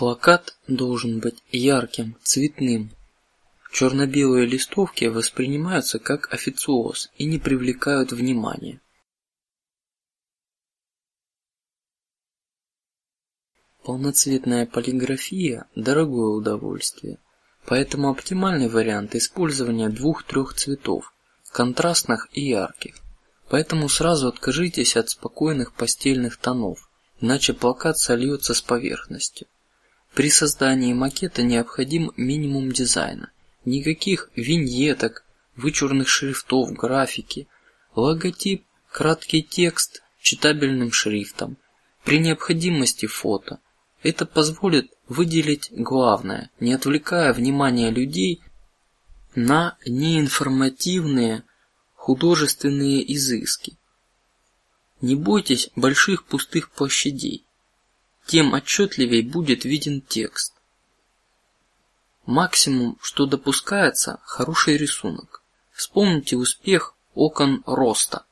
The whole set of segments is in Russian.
Плакат должен быть ярким, цветным. Черно-белые листовки воспринимаются как официоз и не привлекают внимания. Полноцветная полиграфия – дорогое удовольствие, поэтому оптимальный вариант использования двух-трех цветов, контрастных и ярких. Поэтому сразу откажитесь от спокойных постельных тонов, иначе плакат сольется с поверхностью. При создании макета необходим минимум дизайна, никаких виньеток, вычурных шрифтов, графики, логотип, краткий текст читабельным шрифтом, при необходимости фото. Это позволит выделить главное, не отвлекая внимание людей на неинформативные художественные изыски. Не бойтесь больших пустых площадей, тем отчетливей будет виден текст. Максимум, что допускается, хороший рисунок. Вспомните успех окон роста.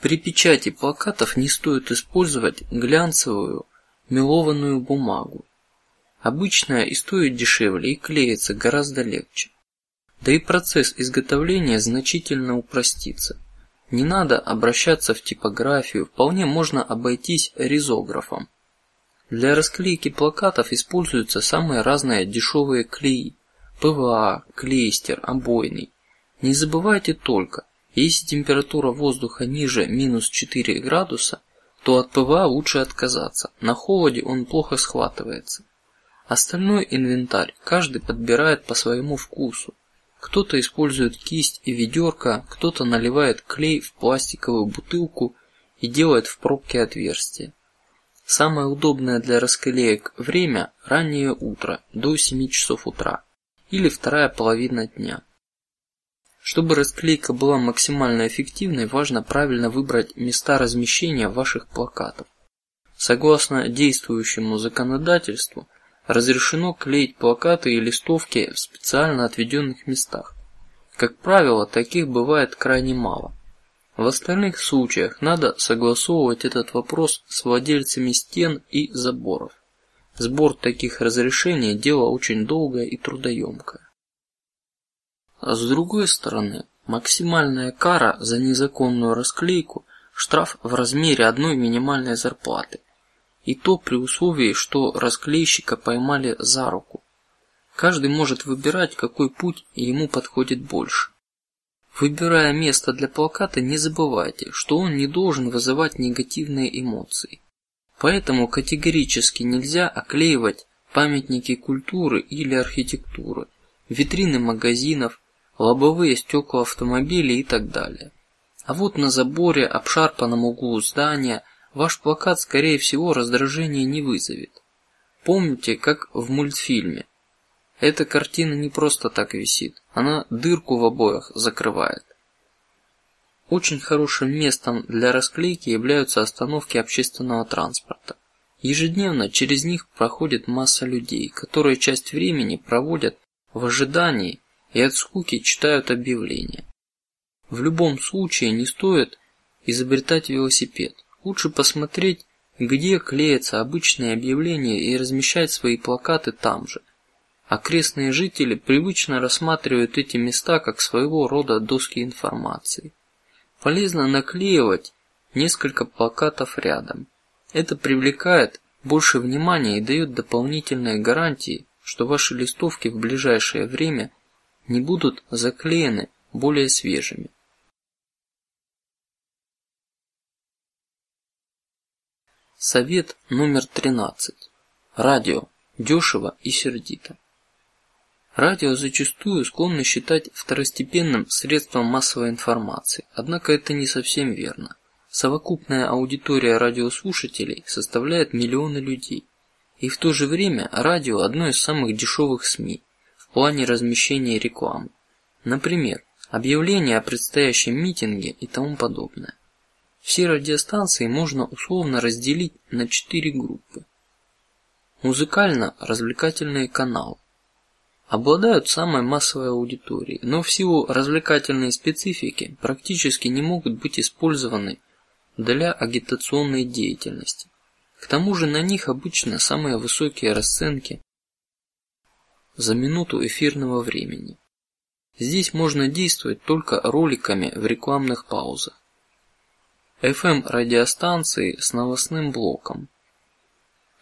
При печати плакатов не стоит использовать глянцевую мелованную бумагу. Обычная и стоит дешевле и клеится гораздо легче. Да и процесс изготовления значительно упростится. Не надо обращаться в типографию, вполне можно обойтись ризографом. Для расклейки плакатов используются самые разные дешевые клеи: ПВА, клейстер, обойный. Не забывайте только, если температура воздуха ниже минус 4 градуса, то от ПВА лучше отказаться. На холоде он плохо схватывается. Остальной инвентарь каждый подбирает по своему вкусу. Кто-то использует кисть и ведерко, кто-то наливает клей в пластиковую бутылку и делает в пробке отверстие. Самое удобное для раскалеек время раннее утро до 7 часов утра или вторая половина дня. Чтобы расклейка была максимально эффективной, важно правильно выбрать места размещения ваших плакатов. Согласно действующему законодательству, разрешено клеить плакаты и листовки в специально отведенных местах. Как правило, таких бывает крайне мало. В остальных случаях надо согласовывать этот вопрос с владельцами стен и заборов. Сбор таких разрешений дело очень долгое и трудоемкое. А с другой стороны, максимальная кара за незаконную расклейку – штраф в размере одной минимальной зарплаты, и то при условии, что расклейщика поймали за руку. Каждый может выбирать, какой путь ему подходит больше. Выбирая место для плаката, не забывайте, что он не должен вызывать негативные эмоции. Поэтому категорически нельзя оклеивать памятники культуры или архитектуры, витрины магазинов, лобовые стекла автомобилей и так далее. А вот на заборе, обшарпанном углу здания, ваш плакат, скорее всего, раздражение не вызовет. Помните, как в мультфильме? Эта картина не просто так висит, она дырку в обоях закрывает. Очень хорошим местом для расклейки являются остановки общественного транспорта. Ежедневно через них проходит масса людей, которые часть времени проводят в ожидании и от скуки читают объявления. В любом случае не стоит изобретать велосипед. Лучше посмотреть, где клеятся обычные объявления и размещать свои плакаты там же. Окрестные жители привычно рассматривают эти места как своего рода доски информации. Полезно наклеивать несколько плакатов рядом. Это привлекает больше внимания и дает дополнительные гарантии, что ваши листовки в ближайшее время не будут заклеены более свежими. Совет номер тринадцать. Радио дешево и сердито. Радио зачастую склонны считать второстепенным средством массовой информации, однако это не совсем верно. Совокупная аудитория радиослушателей составляет миллионы людей, и в то же время радио одно из самых дешевых СМИ в плане размещения рекламы. Например, объявления о предстоящем митинге и тому подобное. Все радиостанции можно условно разделить на четыре группы: музыкально-развлекательные каналы обладают самой массовой аудиторией, но в силу развлекательной специфики практически не могут быть использованы для агитационной деятельности. К тому же на них обычно самые высокие расценки за минуту эфирного времени. Здесь можно действовать только роликами в рекламных паузах. FM радиостанции с новостным блоком,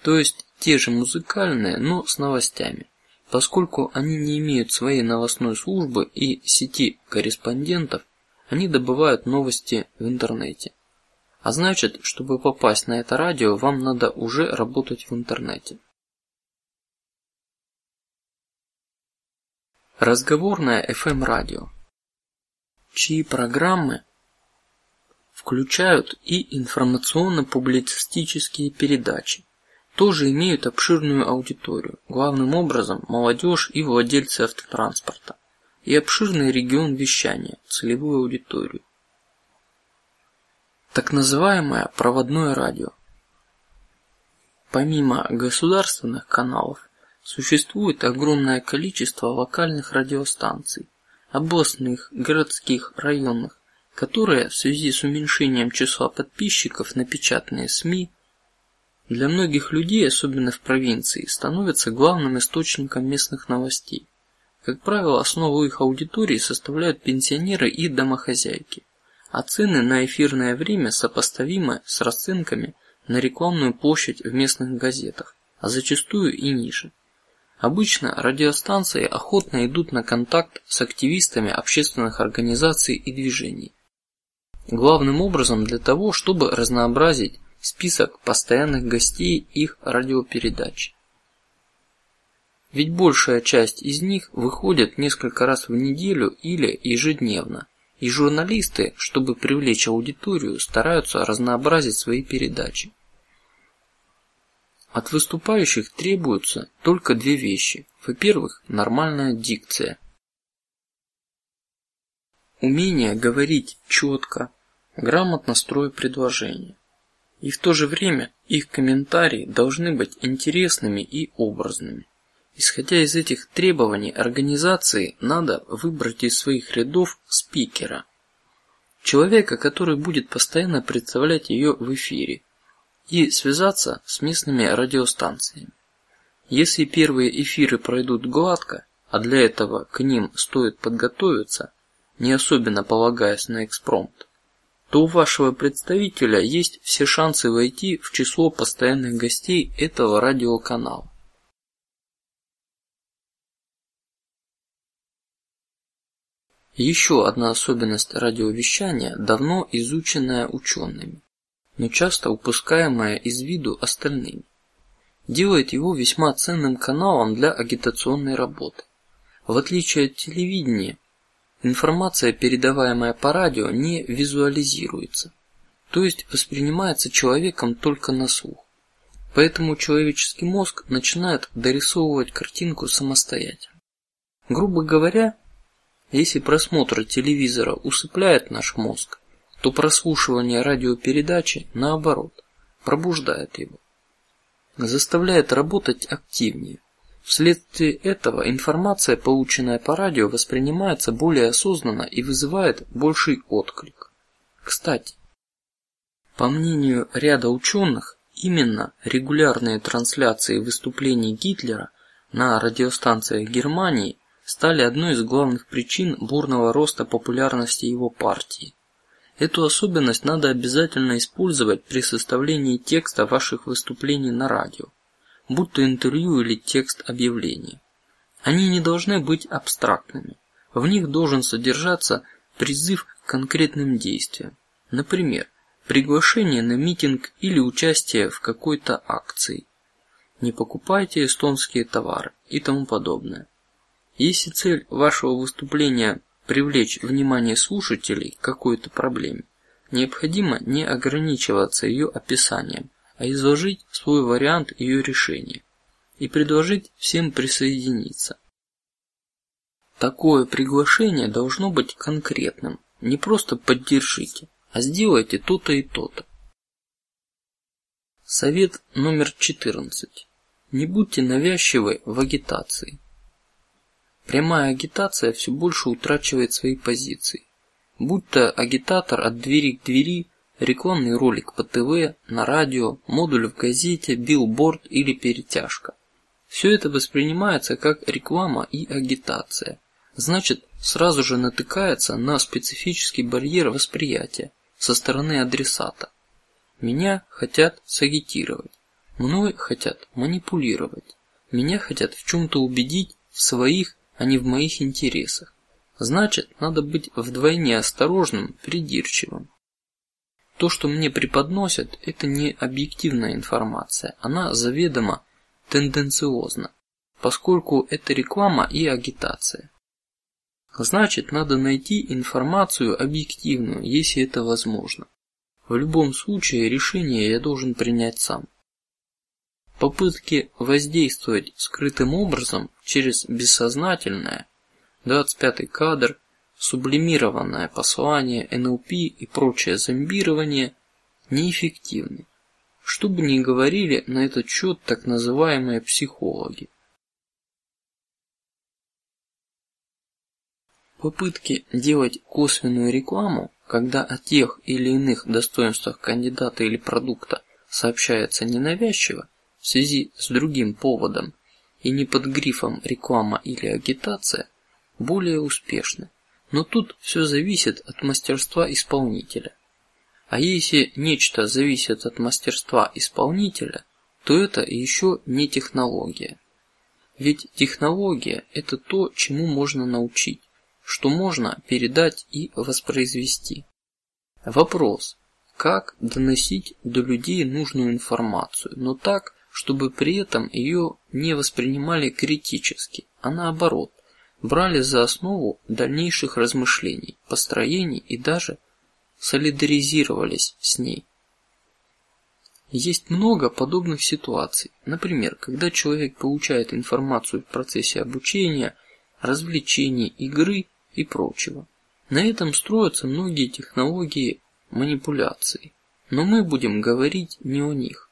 то есть те же музыкальные, но с новостями, поскольку они не имеют своей новостной службы и сети корреспондентов, они добывают новости в интернете. А значит, чтобы попасть на это радио, вам надо уже работать в интернете. Разговорное FM радио, чьи программы включают и информационно-публицистические передачи, тоже имеют обширную аудиторию, главным образом молодежь и владельцы автотранспорта, и обширный регион вещания, целевую аудиторию. Так называемое проводное радио. Помимо государственных каналов существует огромное количество локальных радиостанций, областных, городских, районных, которые в связи с уменьшением числа подписчиков на печатные СМИ для многих людей, особенно в провинции, становятся главным источником местных новостей. Как правило, основу их аудитории составляют пенсионеры и домохозяйки, а цены на эфирное время сопоставимы с расценками на рекламную площадь в местных газетах, а зачастую и ниже. Обычно радиостанции охотно идут на контакт с активистами общественных организаций и движений, главным образом для того, чтобы разнообразить список постоянных гостей их радиопередач. Ведь большая часть из них выходит несколько раз в неделю или ежедневно, и журналисты, чтобы привлечь аудиторию, стараются разнообразить свои передачи. От выступающих требуются только две вещи: во-первых, нормальная дикция, умение говорить четко, грамотно строя предложения, и в то же время их комментарии должны быть интересными и образными. Исходя из этих требований организации, надо выбрать из своих рядов спикера, человека, который будет постоянно представлять ее в эфире, и связаться с местными радиостанциями. Если первые эфиры пройдут гладко, а для этого к ним стоит подготовиться, не особенно полагаясь на экспромт, то у вашего представителя есть все шансы войти в число постоянных гостей этого радиоканала. Еще одна особенность радиовещания, давно изученная учеными, но часто упускаемая из виду остальными, делает его весьма ценным каналом для агитационной работы. В отличие от телевидения, информация, передаваемая по радио, не визуализируется, то есть воспринимается человеком только на слух. Поэтому человеческий мозг начинает дорисовывать картинку самостоятельно. Грубо говоря, если просмотр телевизора усыпляет наш мозг, то прослушивание радиопередачи, наоборот, пробуждает его, заставляет работать активнее. Вследствие этого информация, полученная по радио, воспринимается более осознанно и вызывает больший отклик. Кстати, по мнению ряда ученых, именно регулярные трансляции выступлений Гитлера на радиостанциях Германии стали одной из главных причин бурного роста популярности его партии. Эту особенность надо обязательно использовать при составлении текста ваших выступлений на радио, будь то интервью или текст объявления. Они не должны быть абстрактными. В них должен содержаться призыв к конкретным действиям, например, приглашение на митинг или участие в какой-то акции. Не покупайте эстонские товары и тому подобное. Если цель вашего выступления привлечь внимание слушателей к какой-то проблеме, необходимо не ограничиваться ее описанием, а изложить свой вариант ее решения и предложить всем присоединиться. Такое приглашение должно быть конкретным, не просто поддержите, а сделайте то-то и то-то. Совет номер 14. Не будьте навязчивы в агитации. Прямая агитация все больше утрачивает свои позиции. Будь то агитатор от двери к двери, рекламный ролик по ТВ, на радио, модуль в газете, билборд или перетяжка. Все это воспринимается как реклама и агитация, значит, сразу же натыкается на специфический барьер восприятия со стороны адресата. Меня хотят сагитировать, мной хотят манипулировать, меня хотят в чем-то убедить в своих, а не в моих интересах. Значит, надо быть вдвойне осторожным, придирчивым. То, что мне преподносят, это не объективная информация, она заведомо тенденциозна, поскольку это реклама и агитация. Значит, надо найти информацию объективную, если это возможно. В любом случае решение я должен принять сам. Попытки воздействовать скрытым образом через бессознательное, 25 кадр, сублимированное послание, НЛП и прочее зомбирование неэффективны. Что бы ни говорили на этот счет так называемые психологи. Попытки делать косвенную рекламу, когда о тех или иных достоинствах кандидата или продукта сообщается ненавязчиво в связи с другим поводом и не под грифом реклама или агитация, более успешны. Но тут все зависит от мастерства исполнителя. А если нечто зависит от мастерства исполнителя, то это еще не технология. Ведь технология – это то, чему можно научить, что можно передать и воспроизвести. Вопрос: как доносить до людей нужную информацию, но так, чтобы при этом ее не воспринимали критически, а наоборот брали за основу дальнейших размышлений, построений и даже солидаризировались с ней. Есть много подобных ситуаций. Например, когда человек получает информацию в процессе обучения, развлечений, игры и прочего. На этом строятся многие технологии манипуляций, но мы будем говорить не о них.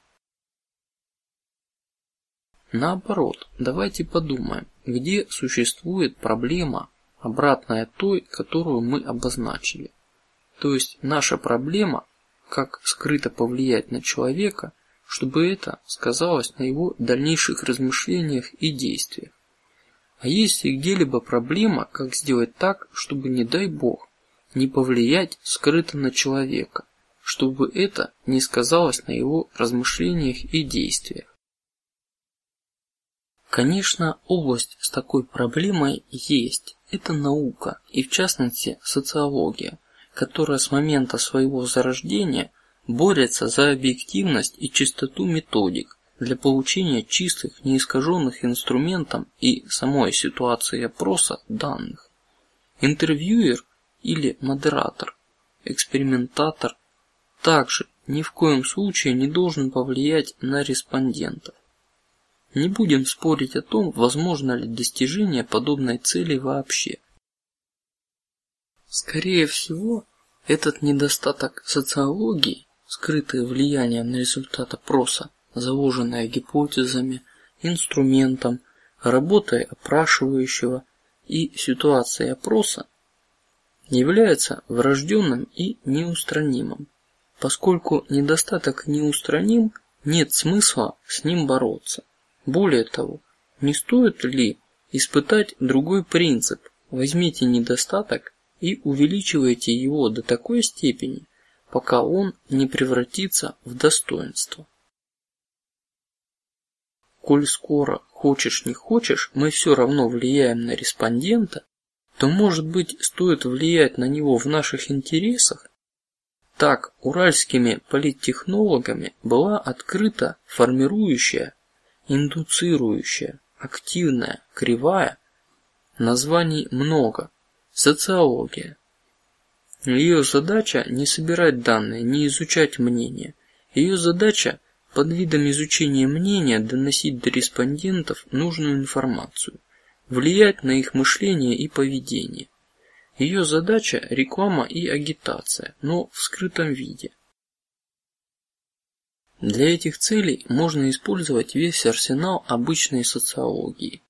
Наоборот, давайте подумаем, где существует проблема, обратная той, которую мы обозначили. То есть наша проблема, как скрыто повлиять на человека, чтобы это сказалось на его дальнейших размышлениях и действиях. А есть ли где-либо проблема, как сделать так, чтобы не дай бог не повлиять скрыто на человека, чтобы это не сказалось на его размышлениях и действиях? Конечно, область с такой проблемой есть. Это наука и в частности социология, которая с момента своего зарождения борется за объективность и чистоту методик для получения чистых, неискаженных инструментом и самой ситуации опроса данных. Интервьюер или модератор, экспериментатор также ни в коем случае не должен повлиять на респондентов. Не будем спорить о том, возможно ли достижение подобной цели вообще. Скорее всего, этот недостаток социологии, скрытое влияние на результат опроса, заложенное гипотезами, инструментом, работой опрашивающего и ситуацией опроса, является врожденным и неустранимым. Поскольку недостаток неустраним, нет смысла с ним бороться. Более того, не стоит ли испытать другой принцип? Возьмите недостаток и увеличивайте его до такой степени, пока он не превратится в достоинство. Коль скоро хочешь не хочешь, мы все равно влияем на респондента, то может быть стоит влиять на него в наших интересах. Так уральскими политтехнологами была открыта формирующая индуцирующая, активная, кривая. Названий много. Социология. Ее задача не собирать данные, не изучать мнения. Ее задача под видом изучения мнения доносить до респондентов нужную информацию, влиять на их мышление и поведение. Ее задача реклама и агитация, но в скрытом виде. Для этих целей можно использовать весь арсенал обычной социологии.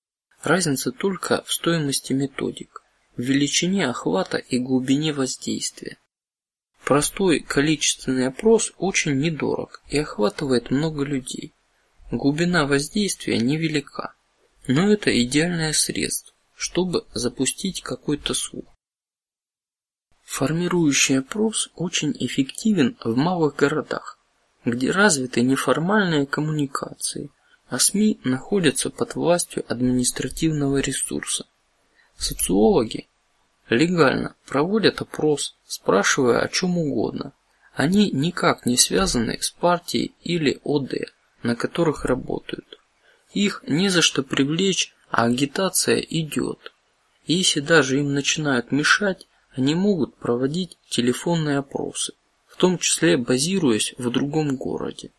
Разница только в стоимости методик, в величине охвата и глубине воздействия. Простой количественный опрос очень недорог и охватывает много людей. Глубина воздействия невелика, но это идеальное средство, чтобы запустить какой-то слух. Формирующий опрос очень эффективен в малых городах, где развиты неформальные коммуникации, а СМИ находятся под властью административного ресурса. Социологи легально проводят опрос, спрашивая о чем угодно. Они никак не связаны с партией или ОД, на которых работают. Их не за что привлечь, а агитация идет. Если даже им начинают мешать, они могут проводить телефонные опросы, в том числе базируясь в другом городе.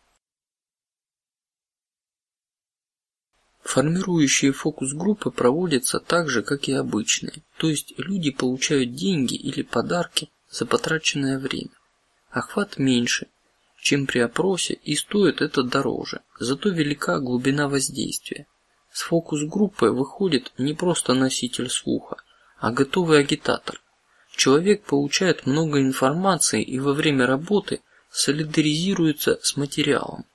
Формирующие фокус-группы проводятся так же, как и обычные, то есть люди получают деньги или подарки за потраченное время. Охват меньше, чем при опросе, и стоит это дороже, зато велика глубина воздействия. С фокус-группы выходит не просто носитель слуха, а готовый агитатор, Человек получает много информации и во время работы солидаризируется с материалом.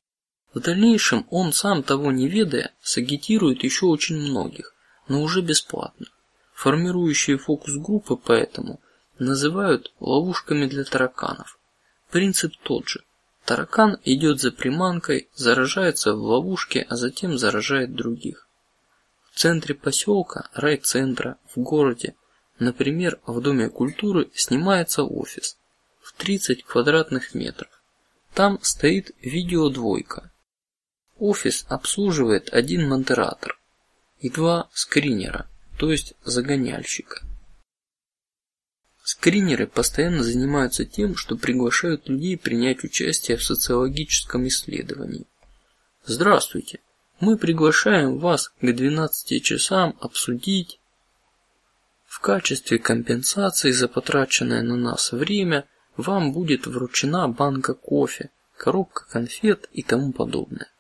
В дальнейшем он сам того не ведая сагитирует еще очень многих, но уже бесплатно. Формирующие фокус-группы поэтому называют ловушками для тараканов. Принцип тот же. Таракан идет за приманкой, заражается в ловушке, а затем заражает других. В центре поселка, райцентра, в городе Например, в доме культуры снимается офис в 30 квадратных метров. Там стоит видеодвойка. Офис обслуживает один монтератор и два скринера, то есть загоняльщика. Скринеры постоянно занимаются тем, что приглашают людей принять участие в социологическом исследовании. Здравствуйте, мы приглашаем вас к 12 часам обсудить в качестве компенсации за потраченное на нас время вам будет вручена банка кофе, коробка конфет и тому подобное.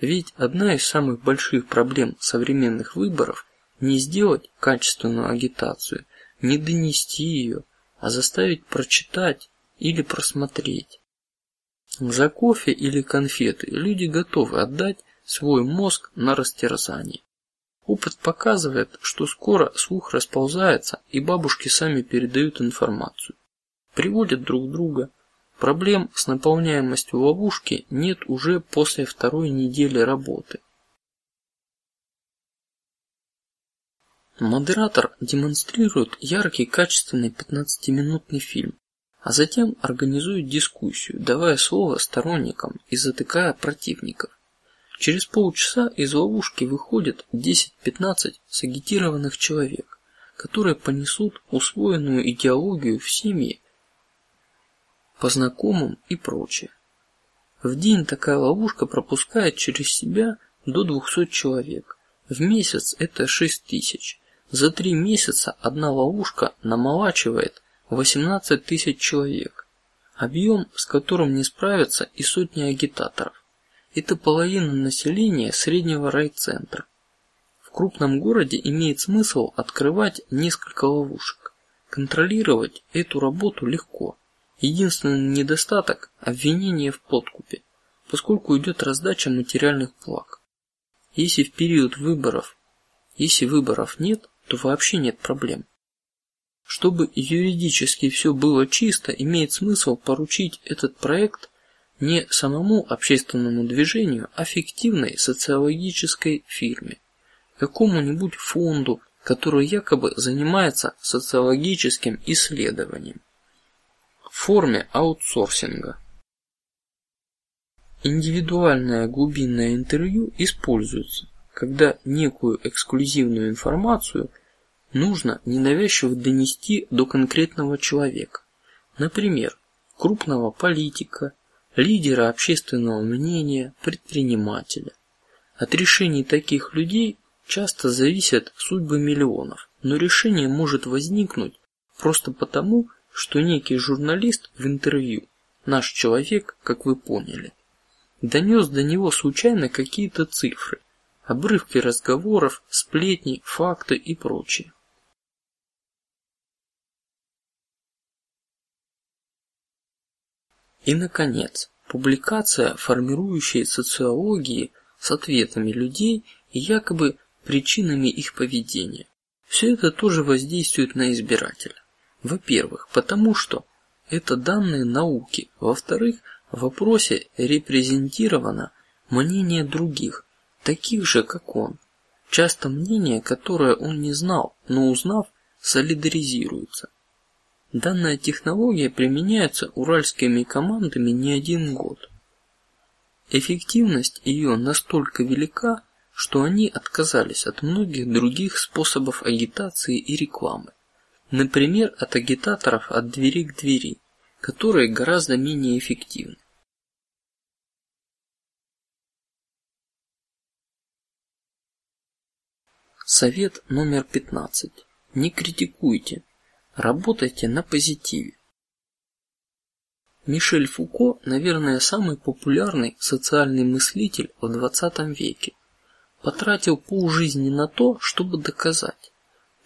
Ведь одна из самых больших проблем современных выборов не сделать качественную агитацию, не донести ее, а заставить прочитать или просмотреть. За кофе или конфеты люди готовы отдать свой мозг на растерзание. Опыт показывает, что скоро слух расползается, и бабушки сами передают информацию, приводят друг друга. Проблем с наполняемостью ловушки нет уже после второй недели работы. Модератор демонстрирует яркий, качественный 15-минутный фильм, а затем организует дискуссию, давая слово сторонникам и затыкая противников. Через полчаса из ловушки выходит 10-15 сагитированных человек, которые понесут усвоенную идеологию в семье, по знакомым и прочее. В день такая ловушка пропускает через себя до 200 человек. В месяц это 6 тысяч. За три месяца одна ловушка намолачивает 18 тысяч человек. Объем, с которым не справятся и сотни агитаторов. Это половина населения среднего райцентра. В крупном городе имеет смысл открывать несколько ловушек. Контролировать эту работу легко. Единственный недостаток – обвинение в подкупе, поскольку идет раздача материальных благ. Если в период выборов, если выборов нет, то вообще нет проблем. Чтобы юридически все было чисто, имеет смысл поручить этот проект не самому общественному движению, а фиктивной социологической фирме, какому-нибудь фонду, который якобы занимается социологическим исследованием в форме аутсорсинга. Индивидуальное глубинное интервью используется, когда некую эксклюзивную информацию нужно ненавязчиво донести до конкретного человека, например, крупного политика лидера общественного мнения, предпринимателя. От решений таких людей часто зависят судьбы миллионов, но решение может возникнуть просто потому, что некий журналист в интервью, наш человек, как вы поняли, донес до него случайно какие-то цифры, обрывки разговоров, сплетни, факты и прочее. И, наконец, публикация формирующей социологии с ответами людей и якобы причинами их поведения. Все это тоже воздействует на избирателя. Во-первых, потому что это данные науки. Во-вторых, в вопросе репрезентировано мнение других, таких же, как он. Часто мнение, которое он не знал, но узнав, солидаризируется. Данная технология применяется уральскими командами не один год. Эффективность ее настолько велика, что они отказались от многих других способов агитации и рекламы, например, от агитаторов от двери к двери, которые гораздо менее эффективны. Совет номер пятнадцать: Не критикуйте, Работайте на позитиве. Мишель Фуко, наверное, самый популярный социальный мыслитель в XX веке, потратил полжизни на то, чтобы доказать,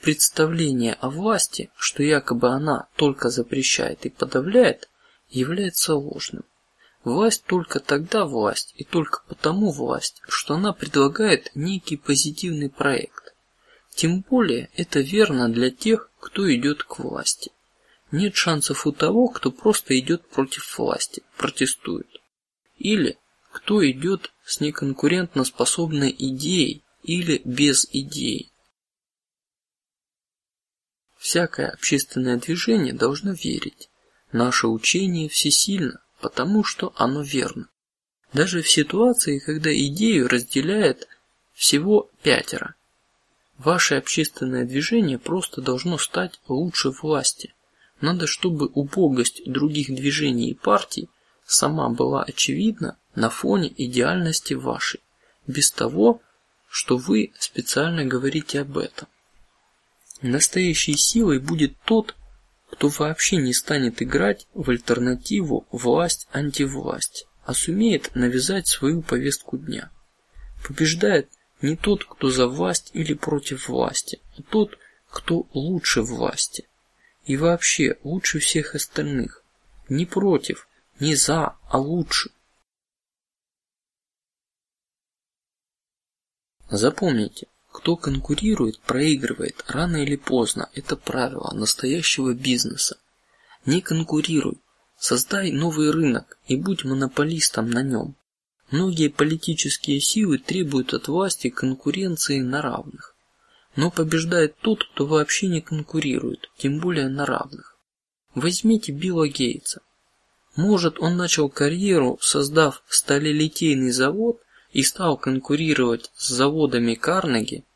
представление о власти, что якобы она только запрещает и подавляет, является ложным. Власть только тогда власть и только потому власть, что она предлагает некий позитивный проект тем более это верно для тех, кто идет к власти. Нет шансов у того, кто просто идет против власти, протестует, или кто идет с неконкурентно способной идеей или без идеи. Всякое общественное движение должно верить. Наше учение всесильно, потому что оно верно. Даже в ситуации, когда идею разделяет всего пятеро, Ваше общественное движение просто должно стать лучше власти. Надо, чтобы убогость других движений и партий сама была очевидна на фоне идеальности вашей, без того, что вы специально говорите об этом. Настоящей силой будет тот, кто вообще не станет играть в альтернативу власть-антивласть, а сумеет навязать свою повестку дня. Побеждает не тот, кто за власть или против власти, а тот, кто лучше власти и вообще лучше всех остальных, не против, не за, а лучше. Запомните, кто конкурирует, проигрывает рано или поздно. Это правило настоящего бизнеса. Не конкурируй, создай новый рынок и будь монополистом на нем. Многие политические силы требуют от власти конкуренции на равных, но побеждает тот, кто вообще не конкурирует, тем более на равных. Возьмите Билла Гейтса. Может, он начал карьеру, создав сталелитейный завод и стал конкурировать с заводами Карнеги,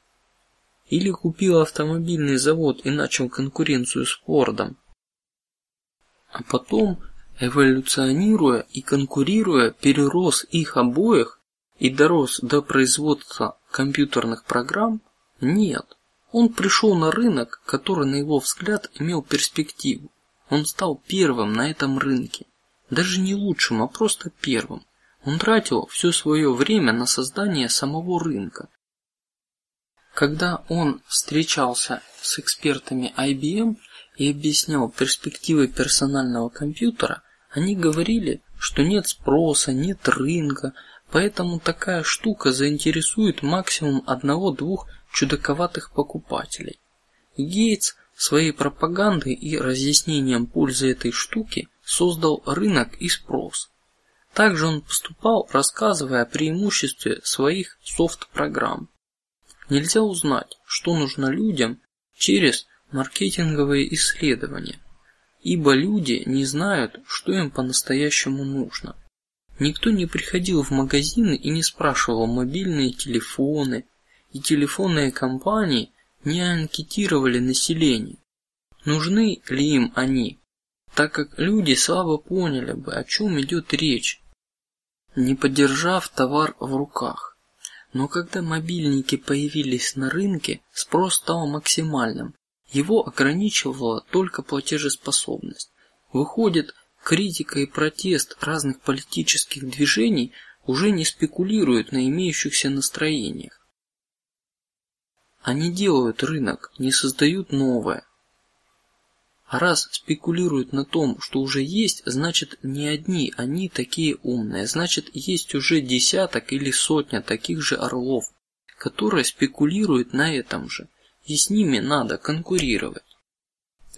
или купил автомобильный завод и начал конкуренцию с Фордом, а потом эволюционируя и конкурируя, перерос их обоих и дорос до производства компьютерных программ? Нет, он пришел на рынок, который, на его взгляд, имел перспективу. Он стал первым на этом рынке, даже не лучшим, а просто первым. Он тратил все свое время на создание самого рынка. Когда он встречался с экспертами IBM и объяснял перспективы персонального компьютера, они говорили, что нет спроса, нет рынка, поэтому такая штука заинтересует максимум одного-двух чудаковатых покупателей. Гейтс своей пропагандой и разъяснением пользы этой штуки создал рынок и спрос. Также он поступал, рассказывая о преимуществе своих софт-программ. Нельзя узнать, что нужно людям через маркетинговые исследования ибо люди не знают, что им по-настоящему нужно. Никто не приходил в магазины и не спрашивал мобильные телефоны, и телефонные компании не анкетировали население, нужны ли им они, так как люди слабо поняли бы, о чем идет речь, не подержав товар в руках. Но когда мобильники появились на рынке, спрос стал максимальным, его ограничивала только платежеспособность. Выходит, критика и протест разных политических движений уже не спекулируют на имеющихся настроениях. Они делают рынок, не создают новое. А раз спекулируют на том, что уже есть, значит не одни они такие умные, значит есть уже десяток или сотня таких же орлов, которые спекулируют на этом же, и с ними надо конкурировать.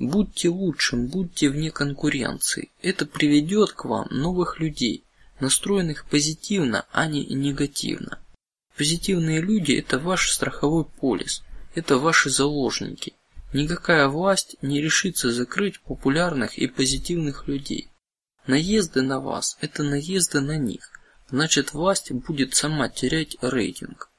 Будьте лучшим, будьте вне конкуренции. Это приведет к вам новых людей, настроенных позитивно, а не негативно. Позитивные люди – это ваш страховой полис, это ваши заложники. Никакая власть не решится закрыть популярных и позитивных людей. Наезды на вас – это наезды на них. Значит, власть будет сама терять рейтинг.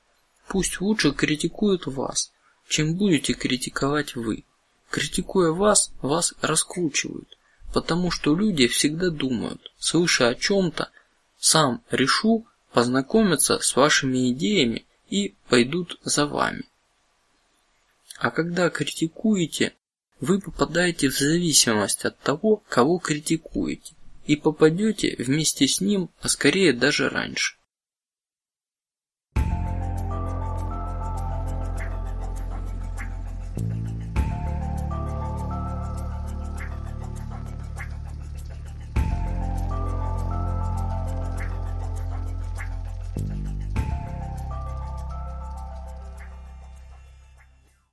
Пусть лучше критикуют вас, чем будете критиковать вы. Критикуя вас, вас раскручивают, потому что люди всегда думают, слыша о чем-то, сам решу познакомиться с вашими идеями и пойдут за вами. А когда критикуете, вы попадаете в зависимость от того, кого критикуете, и попадете вместе с ним, а скорее даже раньше.